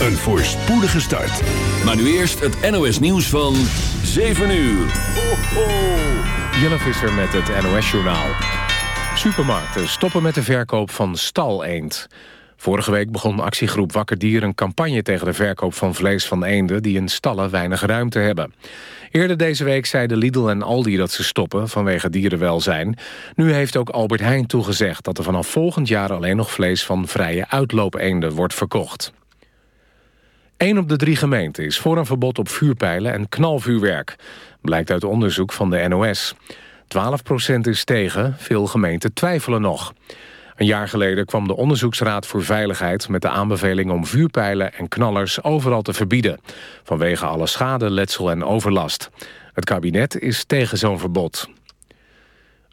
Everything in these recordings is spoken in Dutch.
Een voorspoedige start. Maar nu eerst het NOS nieuws van 7 uur. Ho, ho. Jelle Visser met het NOS-journaal. Supermarkten stoppen met de verkoop van stal-eend. Vorige week begon actiegroep Wakker Dier een campagne tegen de verkoop van vlees van eenden die in stallen weinig ruimte hebben. Eerder deze week zeiden Lidl en Aldi dat ze stoppen vanwege dierenwelzijn. Nu heeft ook Albert Heijn toegezegd dat er vanaf volgend jaar alleen nog vlees van vrije uitloopeenden wordt verkocht. Een op de drie gemeenten is voor een verbod op vuurpijlen en knalvuurwerk. Blijkt uit onderzoek van de NOS. 12% is tegen, veel gemeenten twijfelen nog. Een jaar geleden kwam de Onderzoeksraad voor Veiligheid... met de aanbeveling om vuurpijlen en knallers overal te verbieden... vanwege alle schade, letsel en overlast. Het kabinet is tegen zo'n verbod.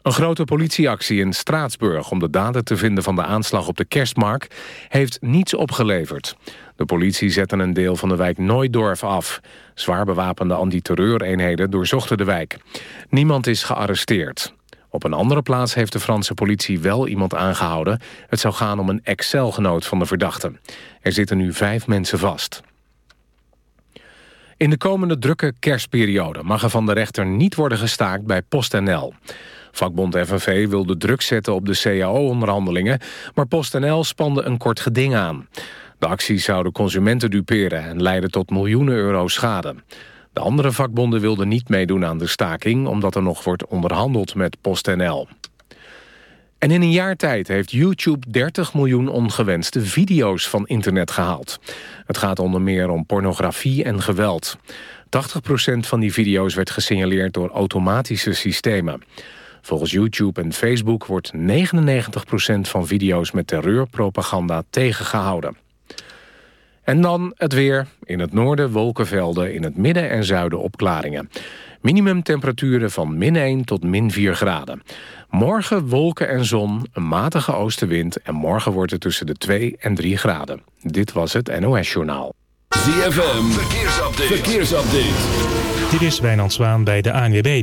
Een grote politieactie in Straatsburg om de dader te vinden van de aanslag op de kerstmarkt heeft niets opgeleverd. De politie zette een deel van de wijk Nooidorf af. Zwaar bewapende antiterreureenheden doorzochten de wijk. Niemand is gearresteerd. Op een andere plaats heeft de Franse politie wel iemand aangehouden. Het zou gaan om een ex-celgenoot van de verdachte. Er zitten nu vijf mensen vast. In de komende drukke kerstperiode mag er van de rechter niet worden gestaakt bij PostNL. Vakbond FNV wilde druk zetten op de CAO-onderhandelingen... maar PostNL spande een kort geding aan. De acties zouden consumenten duperen en leiden tot miljoenen euro schade. De andere vakbonden wilden niet meedoen aan de staking... omdat er nog wordt onderhandeld met PostNL. En in een jaar tijd heeft YouTube 30 miljoen ongewenste video's van internet gehaald. Het gaat onder meer om pornografie en geweld. 80% van die video's werd gesignaleerd door automatische systemen. Volgens YouTube en Facebook wordt 99% van video's met terreurpropaganda tegengehouden. En dan het weer. In het noorden wolkenvelden, in het midden en zuiden opklaringen. Minimumtemperaturen van min 1 tot min 4 graden. Morgen wolken en zon, een matige oostenwind... en morgen wordt het tussen de 2 en 3 graden. Dit was het NOS Journaal. ZFM, verkeersupdate. verkeersupdate. Dit is Wijnand Zwaan bij de ANWB.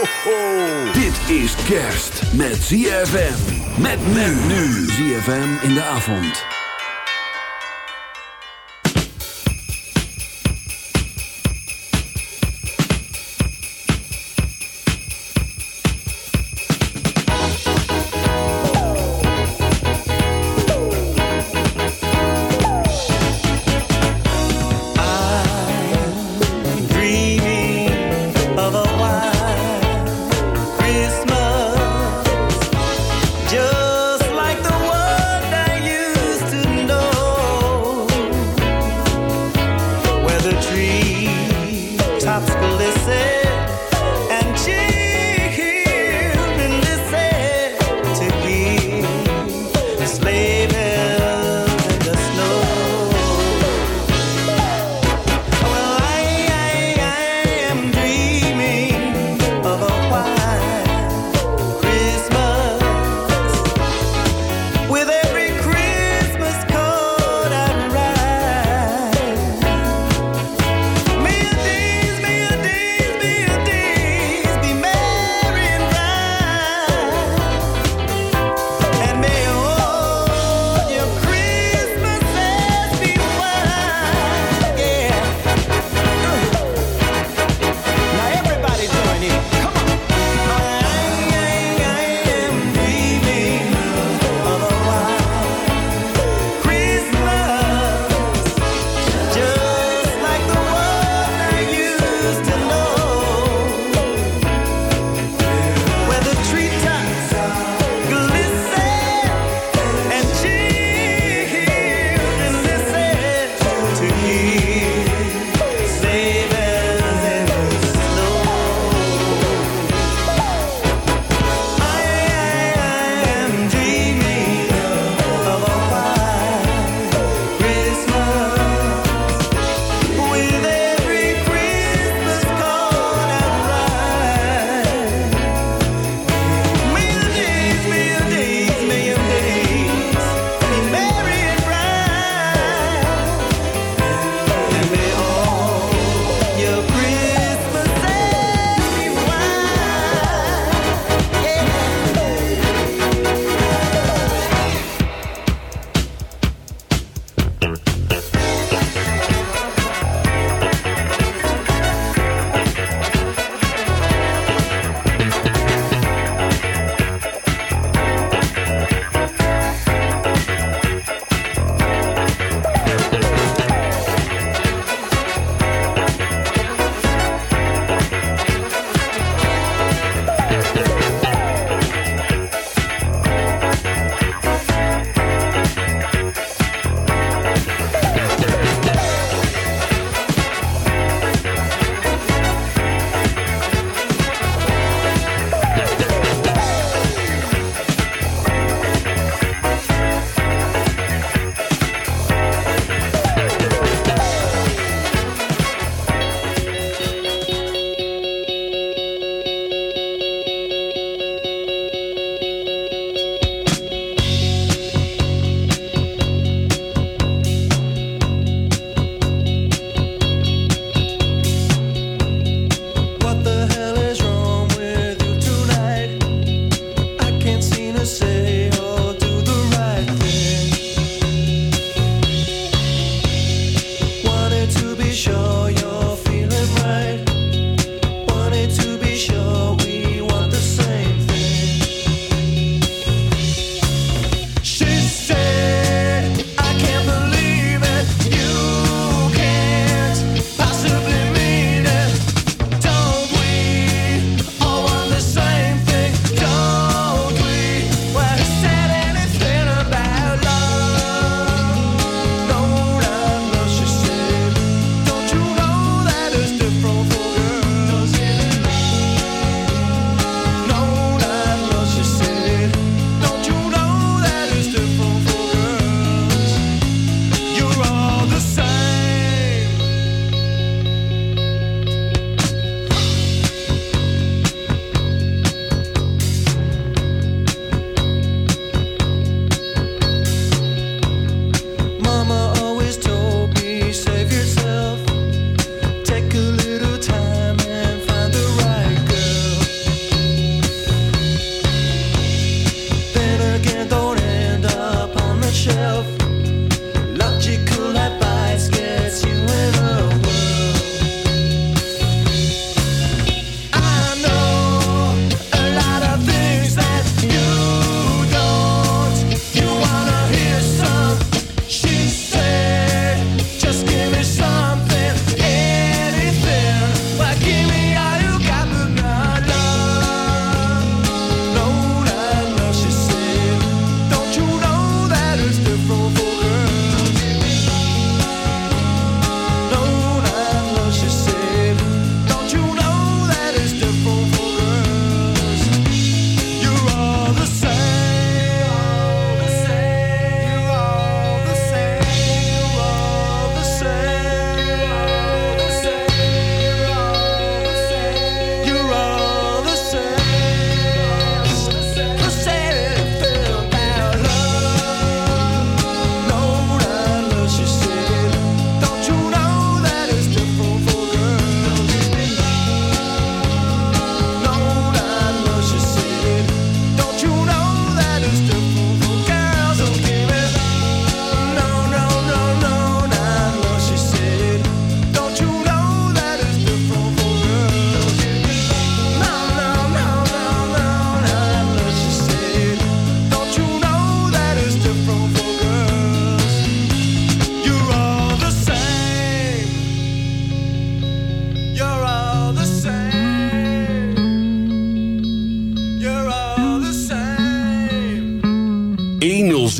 Ho. Dit is kerst met ZFM. Met men nu. ZFM in de avond.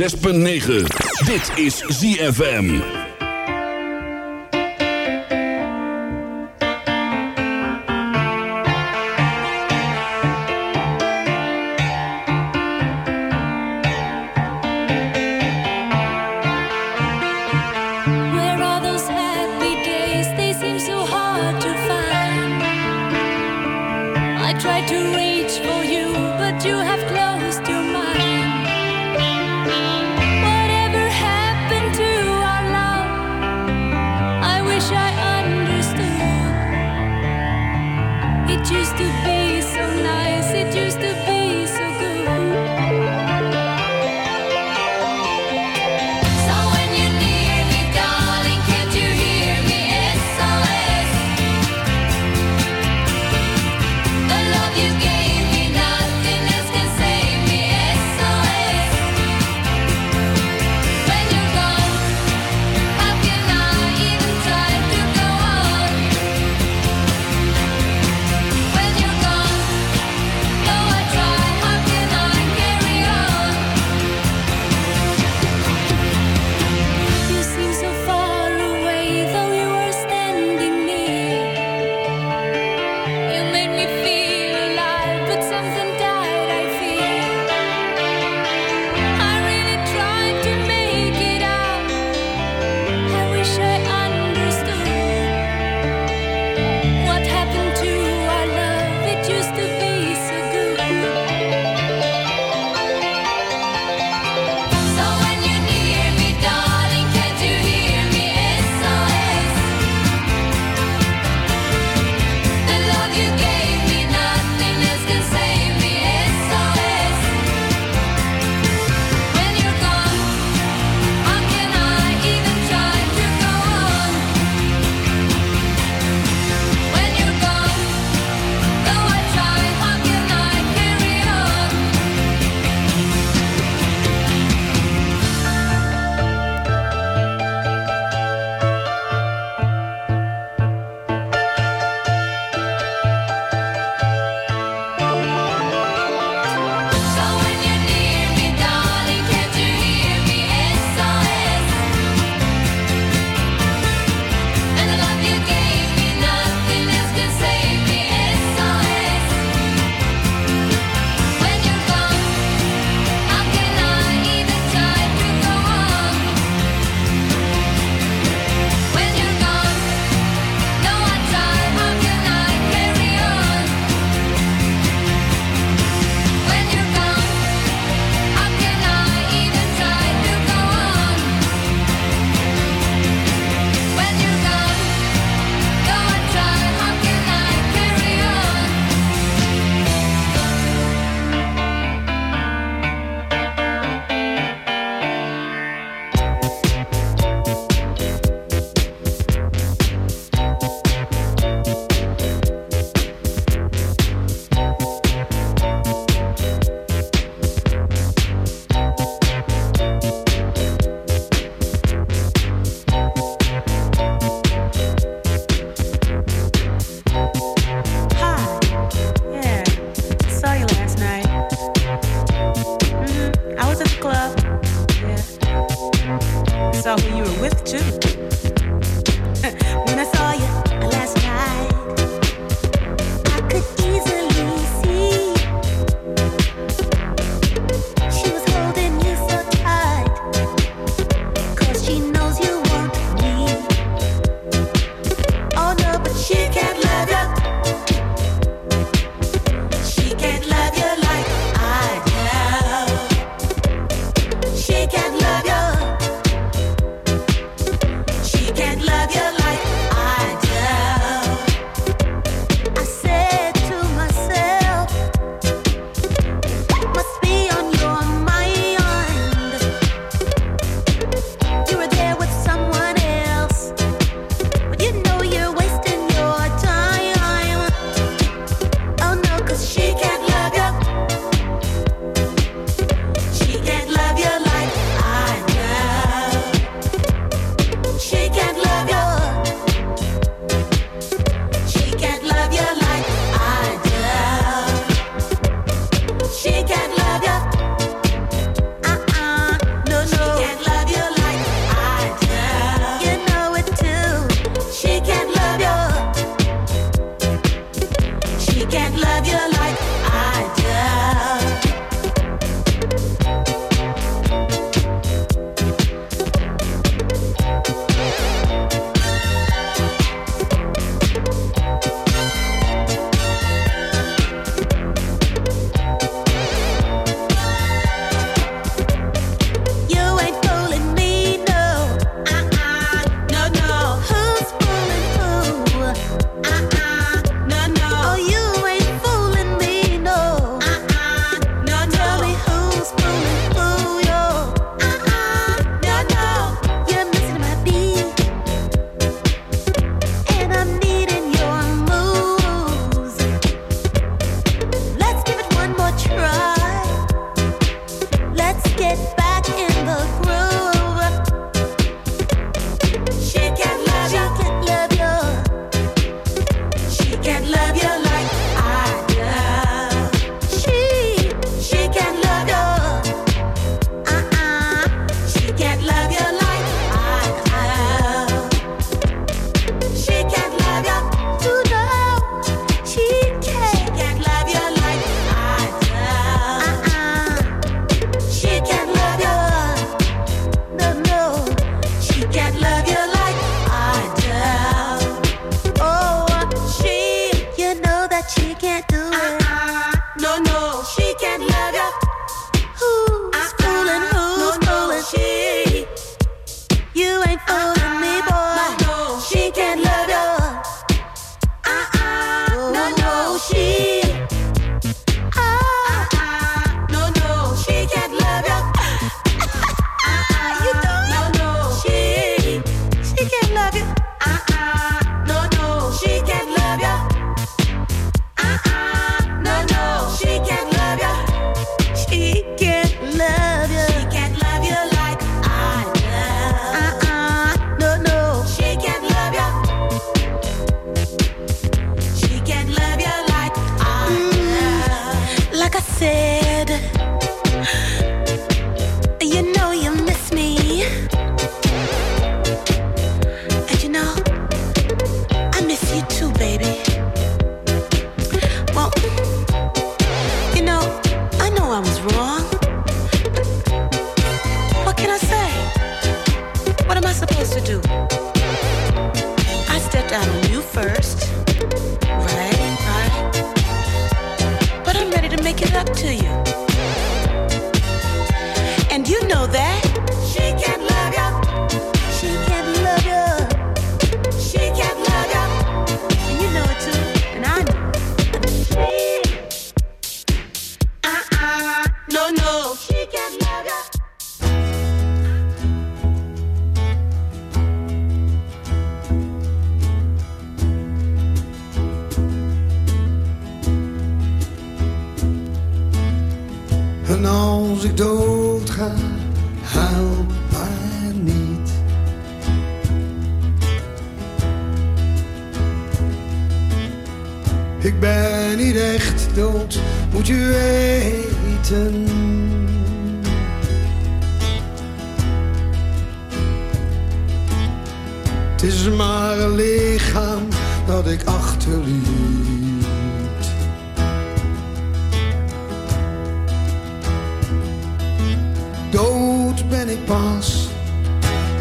106.9. Dit is ZFM.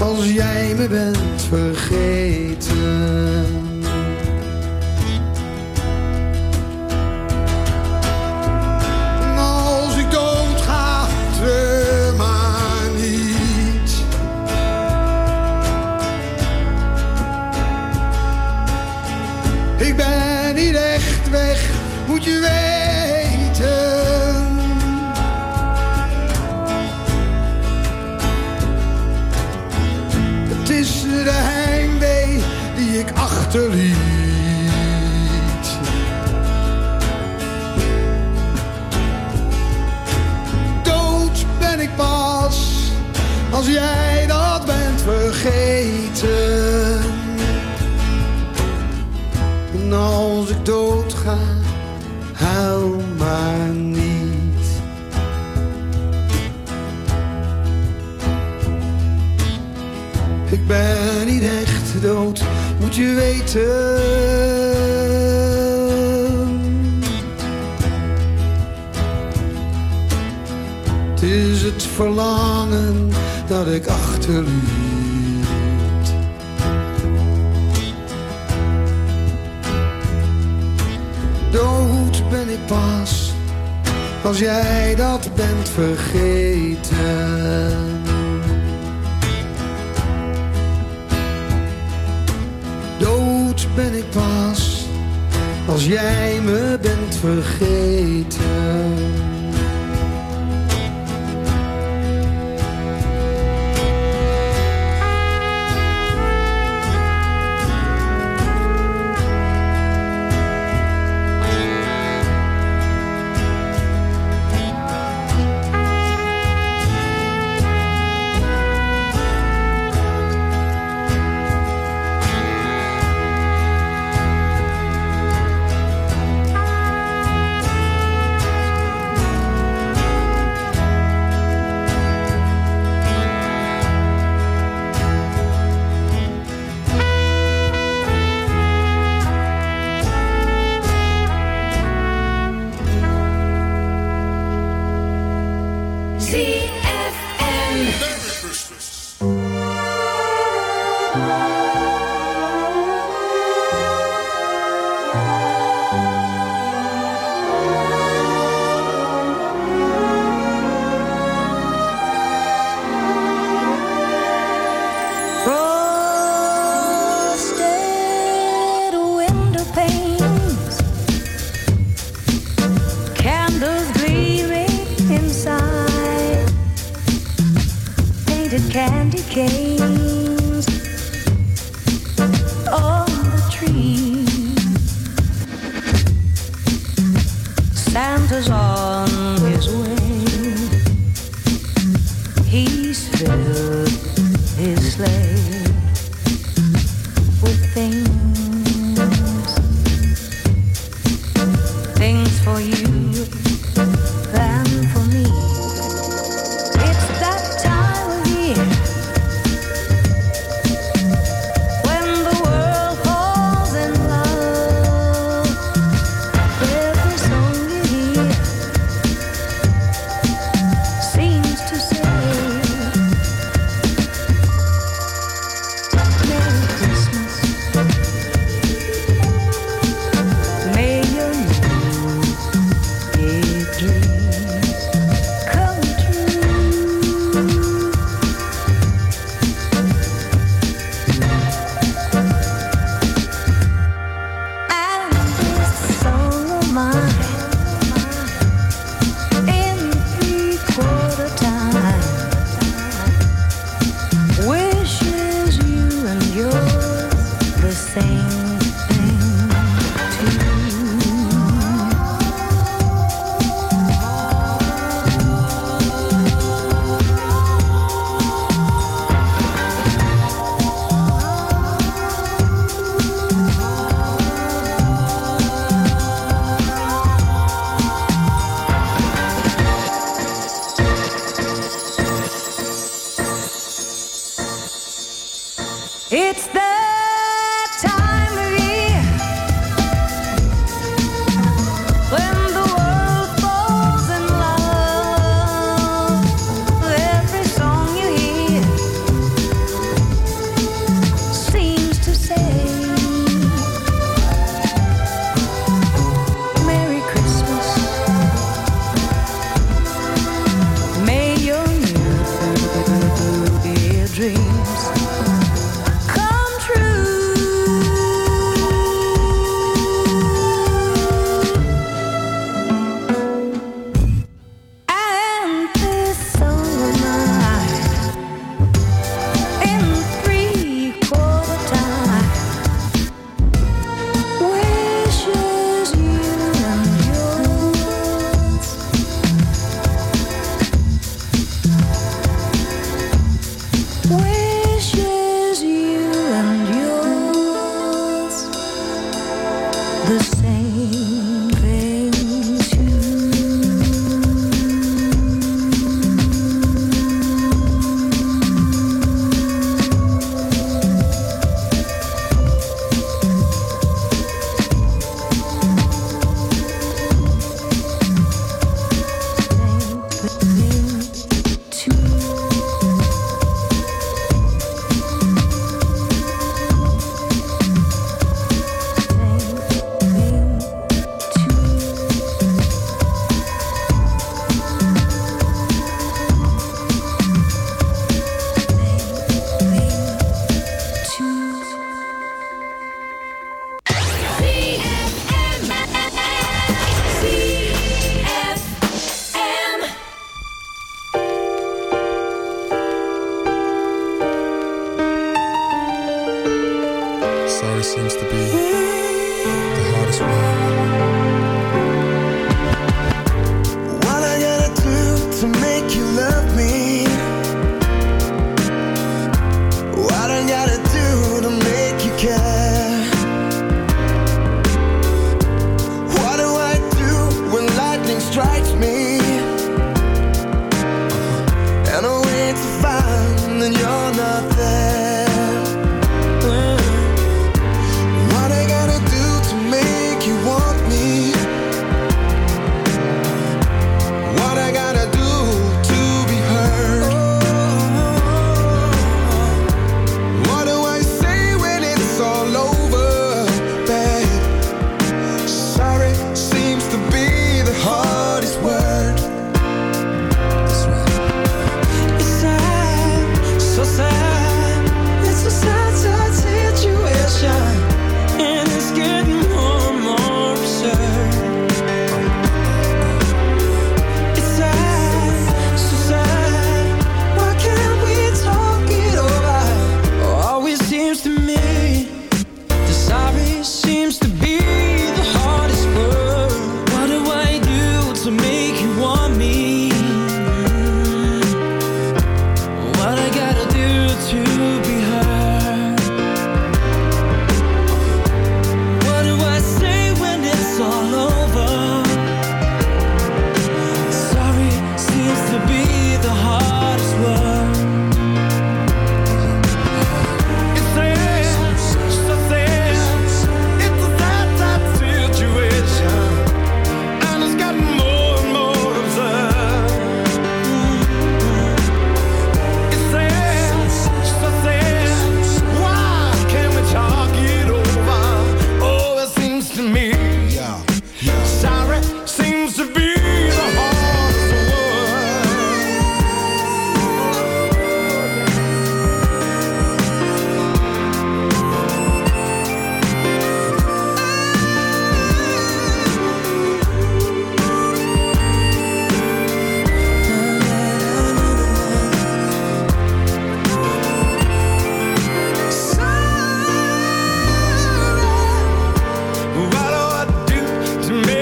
als jij me bent vergeten. achterliet. Dood ben ik pas als jij. moet je weten. Het is het verlangen dat ik achterliet. Dood ben ik pas als jij dat bent vergeten. ben ik pas als jij me bent vergeten.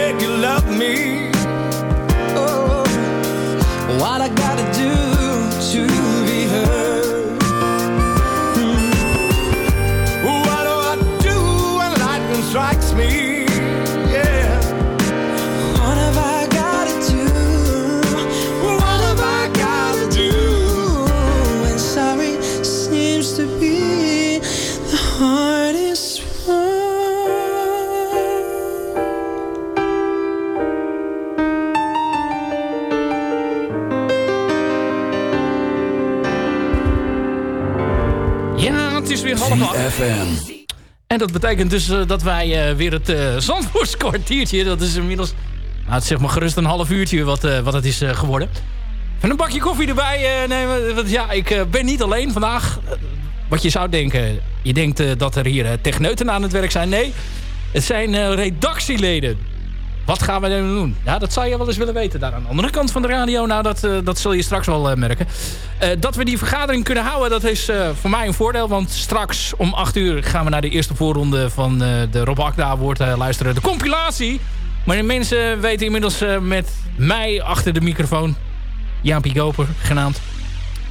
beg you love me. Oh, what I gotta do to En dat betekent dus eh, dat wij eh, weer het uh, dat is inmiddels, nou, het zeg maar gerust een half uurtje wat, wat het is geworden. En een bakje koffie erbij nemen. Want ja, ik ben niet alleen vandaag. Wat je zou denken, je denkt dat er hier techneuten aan het werk zijn. Nee, het zijn redactieleden. Wat gaan we nu doen? Ja, dat zou je wel eens willen weten daar aan de andere kant van de radio. Nou, dat, eh, dat zul je straks wel eh, merken. Eh, dat we die vergadering kunnen houden, dat is voor mij een voordeel. Want straks om 8 uur gaan we naar de eerste voorronde van de Rob Akda wordt luisteren. De compilatie. Maar de mensen weten inmiddels met mij achter de microfoon. Jaapie Koper genaamd.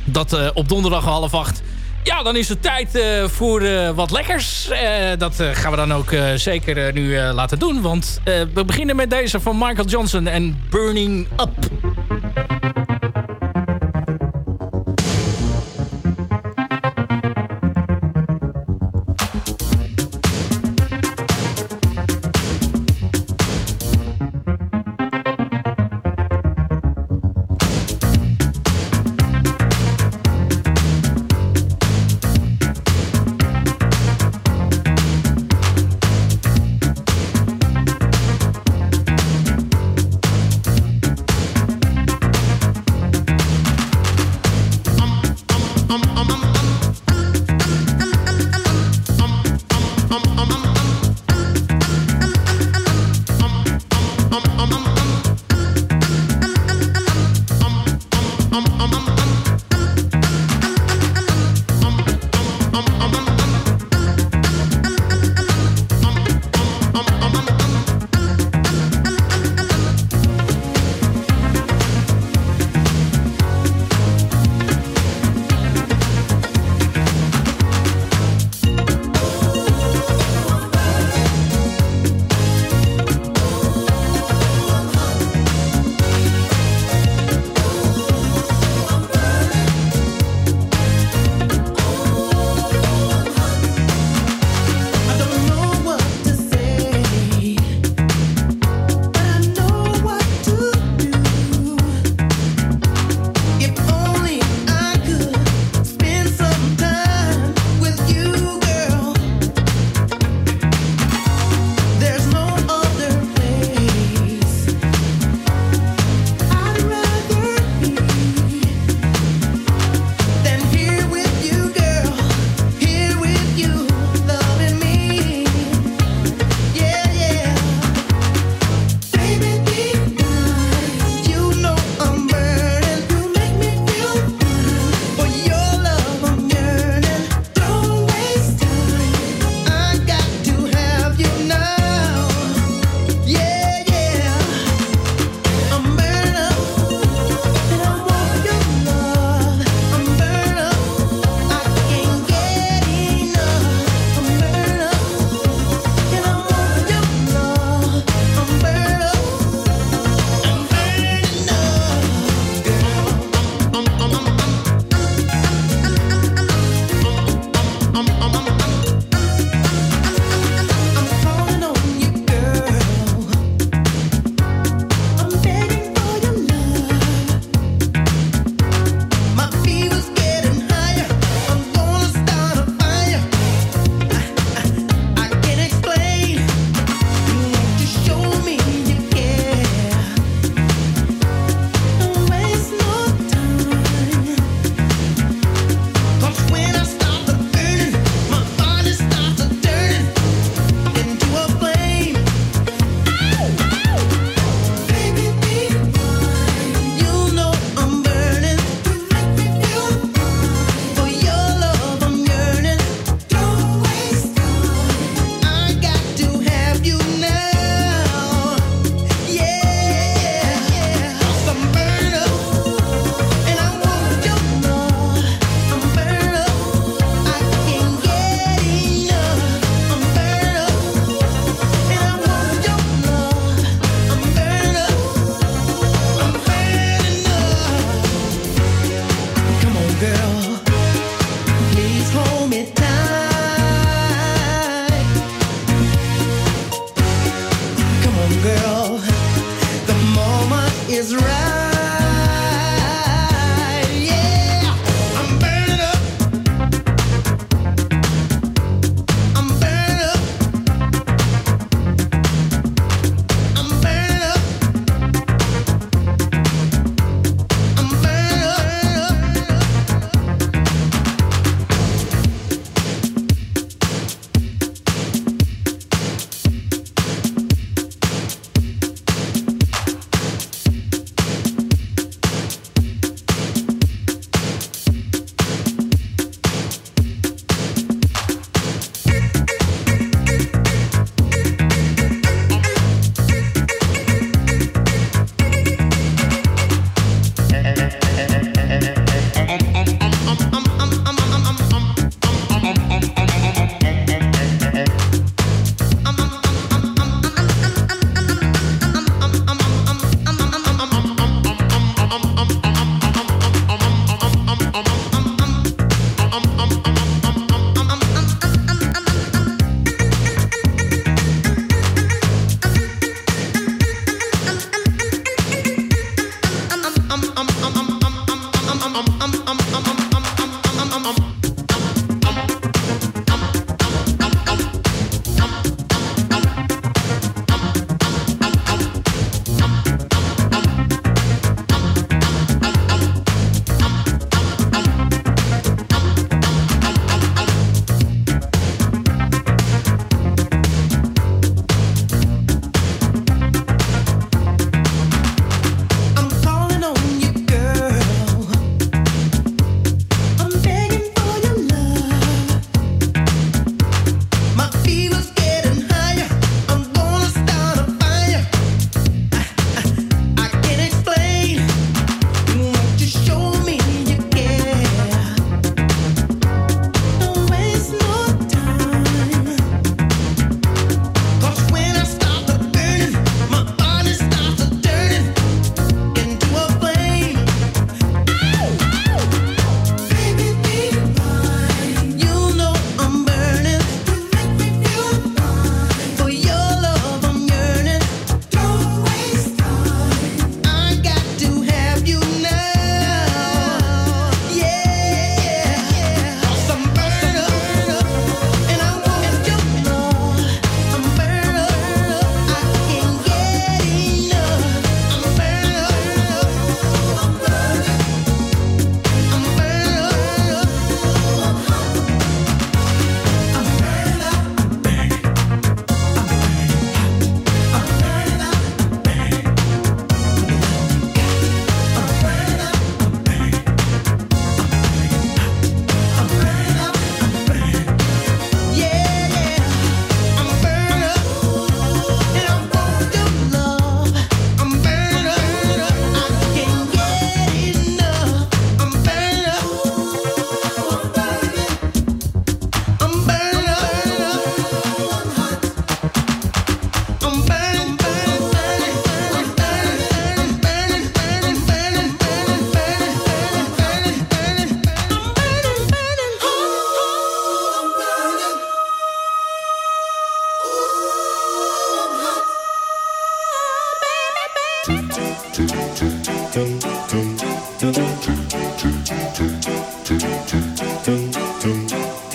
Dat op donderdag half acht ja, dan is het tijd eh, voor eh, wat lekkers. Eh, dat gaan we dan ook zeker nu laten doen. Want we beginnen met deze van Michael Johnson en burning up.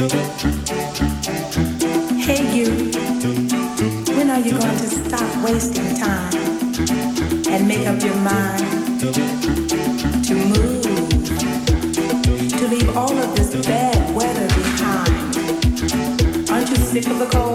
Hey you, when are you going to stop wasting time and make up your mind to move, to leave all of this bad weather behind? Aren't you sick of the cold?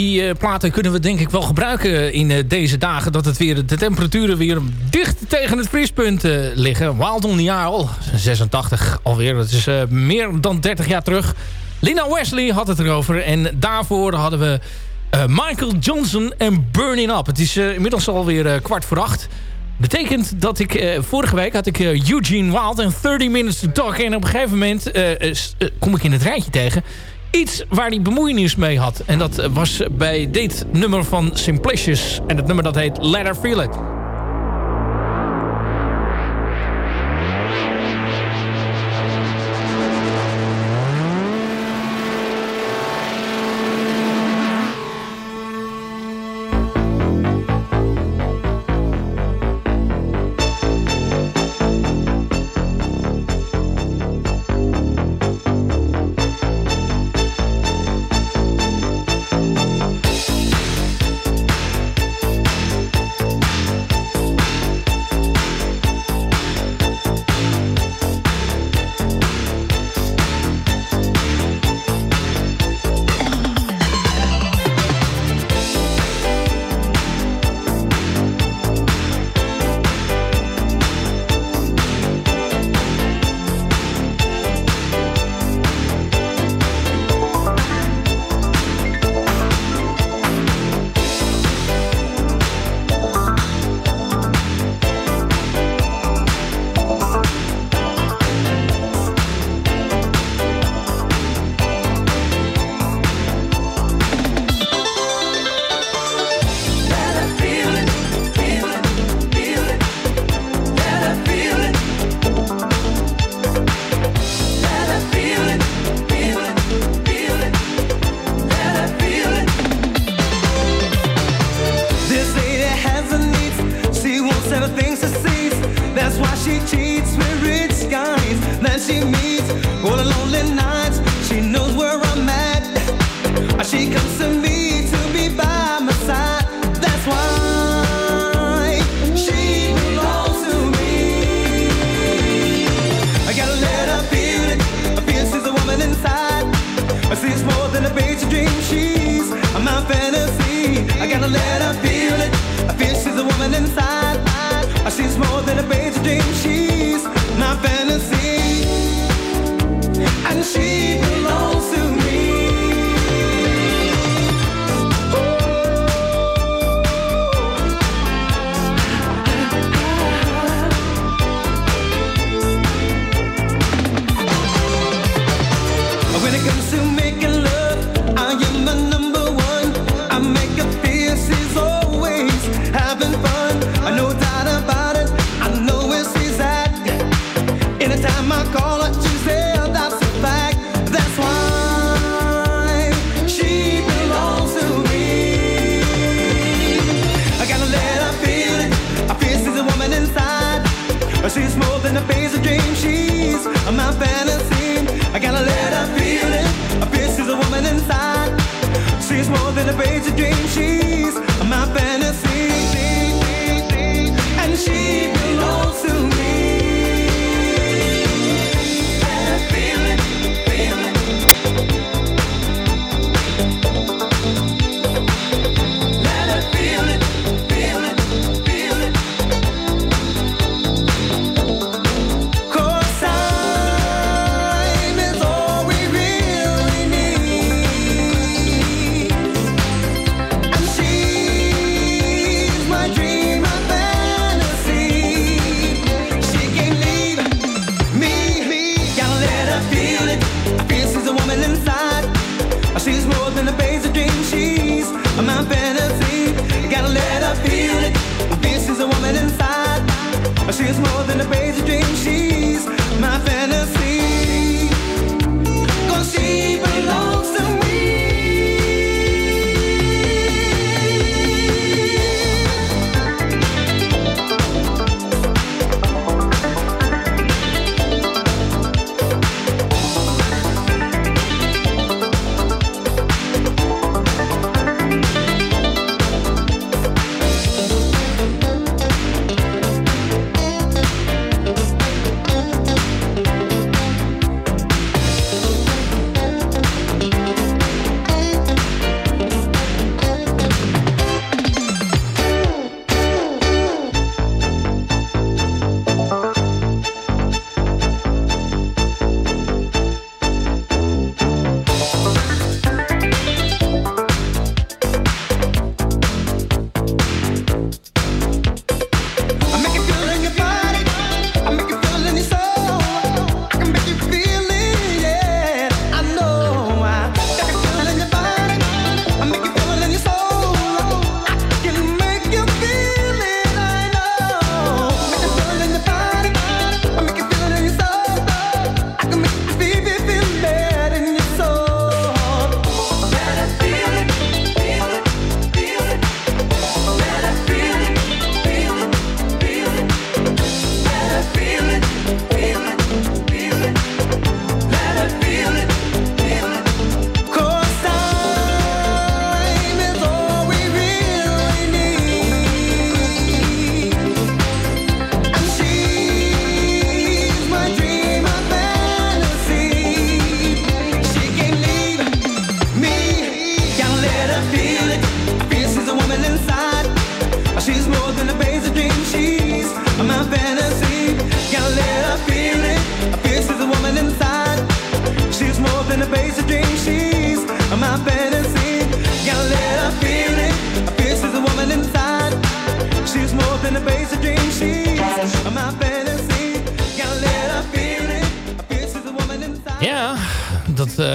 die eh, platen kunnen we denk ik wel gebruiken in eh, deze dagen. Dat het weer, de temperaturen weer dicht tegen het vriespunt eh, liggen. Wild on the Isle, 86 alweer. Dat is meer dan 30 jaar terug. Lina Wesley had het erover. En daarvoor hadden we Michael Johnson en Burning Up. Het is inmiddels alweer kwart voor acht. Betekent dat ik... Vorige week had ik Eugene Wild en 30 Minutes to Talk. En op een gegeven moment kom ik in het rijtje tegen iets waar hij bemoeienis mee had. En dat was eh, bij dit nummer van Simplicious. En het nummer dat heet Letter Feel It.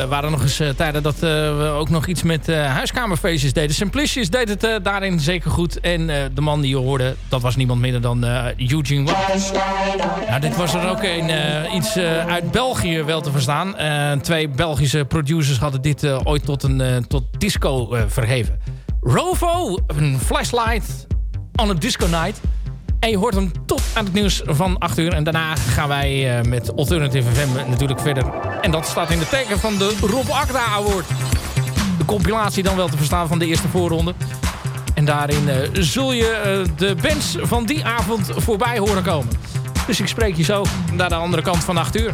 Waren nog eens eh, tijden dat eh, we ook nog iets met eh, huiskamerfeestjes deden. Simplicious deed het eh, daarin zeker goed. En eh, de man die je hoorde, dat was niemand minder dan eh, Eugene. Nou, dit was er ook een, eh, iets eh, uit België wel te verstaan. Eh, twee Belgische producers hadden dit eh, ooit tot, een, eh, tot disco eh, verheven. Rovo, een flashlight on a disco night. En je hoort hem tot aan het nieuws van 8 uur. En daarna gaan wij eh, met Alternative FM natuurlijk verder. En dat staat in de teken van de Rob Akda Award. De compilatie dan wel te verstaan van de eerste voorronde. En daarin eh, zul je eh, de bands van die avond voorbij horen komen. Dus ik spreek je zo naar de andere kant van 8 uur.